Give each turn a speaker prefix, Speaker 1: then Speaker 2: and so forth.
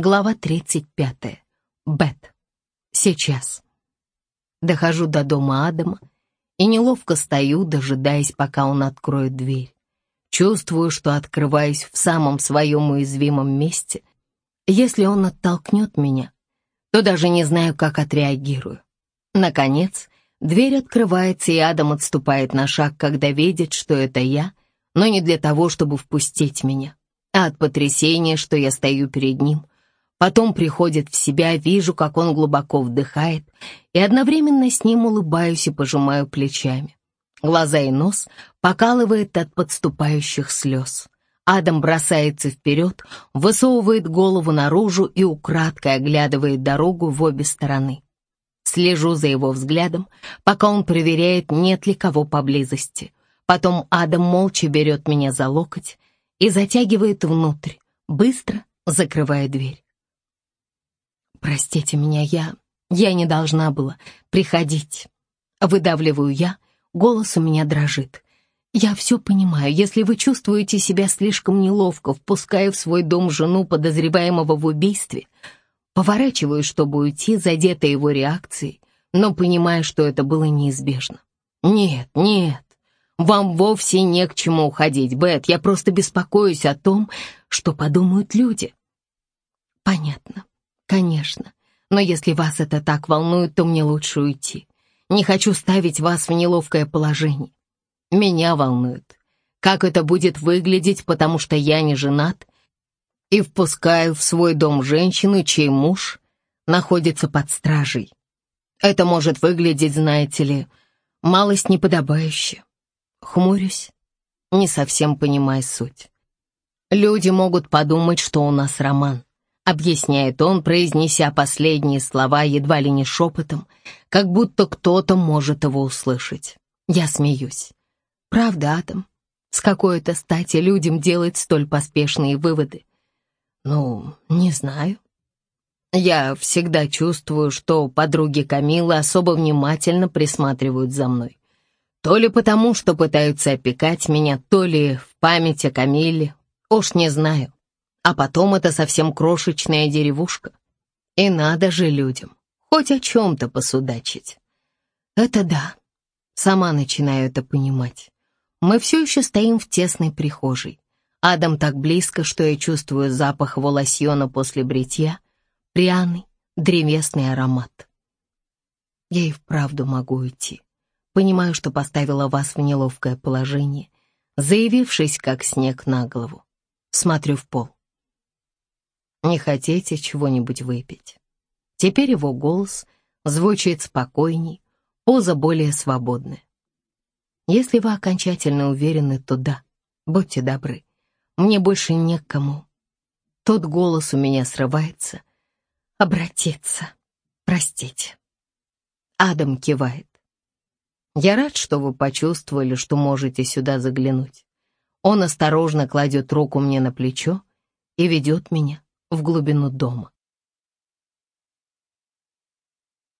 Speaker 1: Глава 35. Бет. Сейчас. Дохожу до дома Адама и неловко стою, дожидаясь, пока он откроет дверь. Чувствую, что открываюсь в самом своем уязвимом месте. Если он оттолкнет меня, то даже не знаю, как отреагирую. Наконец, дверь открывается, и Адам отступает на шаг, когда видит, что это я, но не для того, чтобы впустить меня, а от потрясения, что я стою перед ним. Потом приходит в себя, вижу, как он глубоко вдыхает, и одновременно с ним улыбаюсь и пожимаю плечами. Глаза и нос покалывает от подступающих слез. Адам бросается вперед, высовывает голову наружу и украдкой оглядывает дорогу в обе стороны. Слежу за его взглядом, пока он проверяет, нет ли кого поблизости. Потом Адам молча берет меня за локоть и затягивает внутрь, быстро закрывая дверь. «Простите меня, я... я не должна была приходить». Выдавливаю я, голос у меня дрожит. «Я все понимаю, если вы чувствуете себя слишком неловко, впуская в свой дом жену подозреваемого в убийстве, поворачиваю, чтобы уйти, задетая его реакцией, но понимая, что это было неизбежно. Нет, нет, вам вовсе не к чему уходить, Бет. Я просто беспокоюсь о том, что подумают люди. Понятно, конечно. Но если вас это так волнует, то мне лучше уйти. Не хочу ставить вас в неловкое положение. Меня волнует, как это будет выглядеть, потому что я не женат и впускаю в свой дом женщину, чей муж находится под стражей. Это может выглядеть, знаете ли, малость неподобающе. Хмурюсь, не совсем понимая суть. Люди могут подумать, что у нас роман, объясняет он, произнеся последние слова едва ли не шепотом, как будто кто-то может его услышать. Я смеюсь. Правда, Адам? С какой-то стати людям делать столь поспешные выводы? Ну, не знаю. Я всегда чувствую, что подруги Камилы особо внимательно присматривают за мной. То ли потому, что пытаются опекать меня, то ли в память о Камиле. Уж не знаю. А потом это совсем крошечная деревушка. И надо же людям хоть о чем-то посудачить. Это да. Сама начинаю это понимать. Мы все еще стоим в тесной прихожей. Адам так близко, что я чувствую запах его лосьона после бритья, пряный, древесный аромат. Я и вправду могу уйти. Понимаю, что поставила вас в неловкое положение, заявившись, как снег на голову. Смотрю в пол. Не хотите чего-нибудь выпить? Теперь его голос звучит спокойней, поза более свободная. Если вы окончательно уверены, то да, будьте добры. Мне больше некому. Тот голос у меня срывается. Обратиться. Простите. Адам кивает. Я рад, что вы почувствовали, что можете сюда заглянуть. Он осторожно кладет руку мне на плечо и ведет меня в глубину дома.